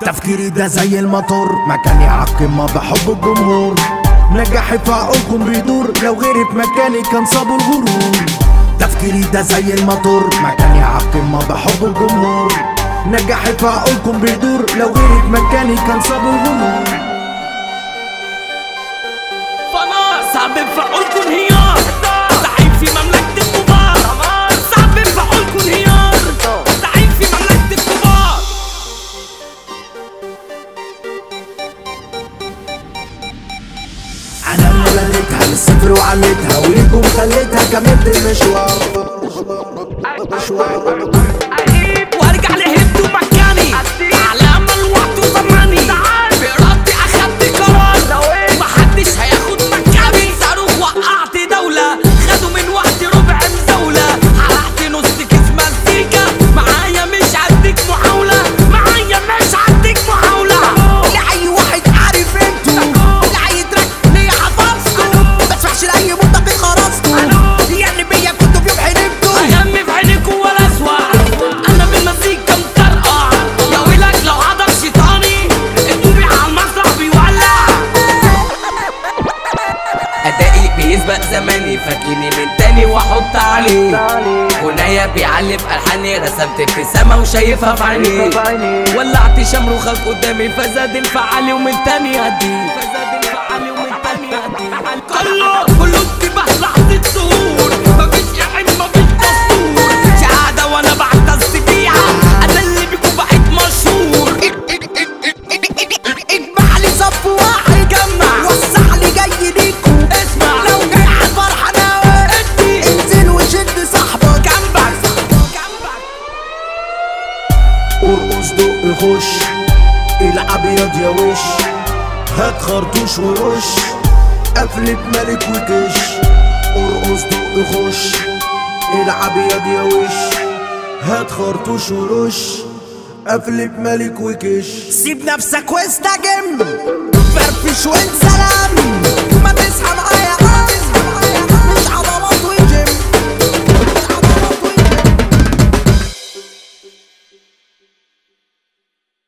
تفكيري ده زي المطر. مكاني عالقمة بحب الجمهور. نجاحي في عقولكم بيدور. لو غيري في مكاني كان صابوا الغرور. تفكيري ده زي المطر. مكاني عالقمة بحب الجمهور. نجاحي في عقولكم بيدور. لو غيري في مكاني كان صابوا الغرور. فانا صعب في عقولكم انهيار بنيتها الصفر وعليتها وليكم خليتها كملت المشوار. مشوار فاكيني من تاني واحط عليه. غنايا بيعلي في الحاني رسمت في سما وشايفها في عيني. ولعت شمروخك قدامي فزاد انفعالي ومن تاني هدي. ارقص دق خش العب ياض يا وش هات خرطوش ورش قفلة ملك وكش ارقص دق خش العب ياض يا وش هات خرطوش ورش قفلة ملك وكش سيب نفسك واستجم فرفش وانسلم ما